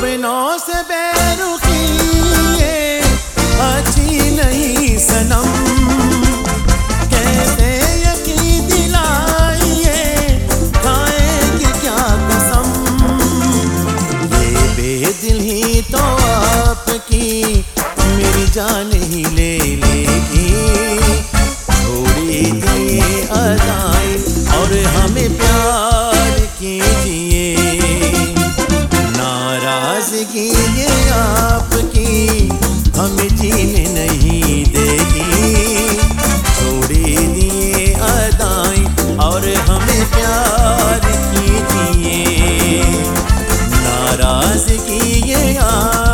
सपनों से बेरुखी ये अच्छी नहीं सनम। कैसे यकीन दिलाइए, खाएँगे क्या कसम? ये बेदिल ही तो आपकी, मेरी जान ही ले लेगी। थोड़ी अदाई और हमें प्यार कीजिए। yeah, yeah.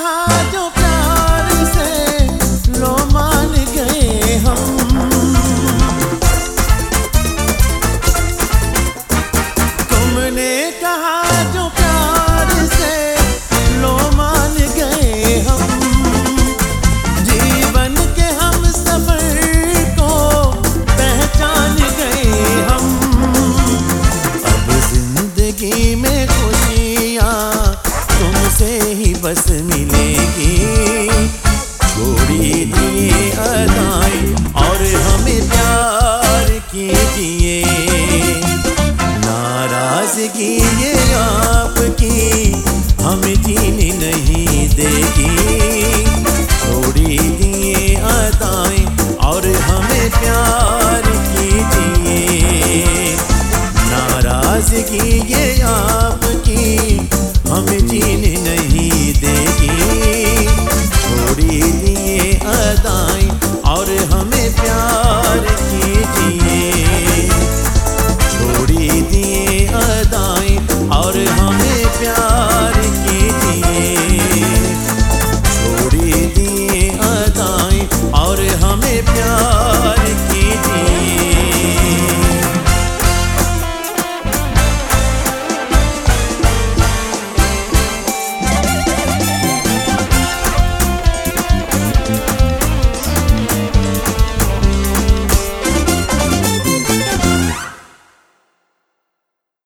heart, don't बस मिलेगी। छोड़ी दिए अदाई और हमें प्यार कीजिए। नाराज़गी ये आपकी हमें जीने नहीं देगी। छोड़ी दिए अदाई और हमें प्यार कीजिए। नाराज़गी ये आपकी हमें जीने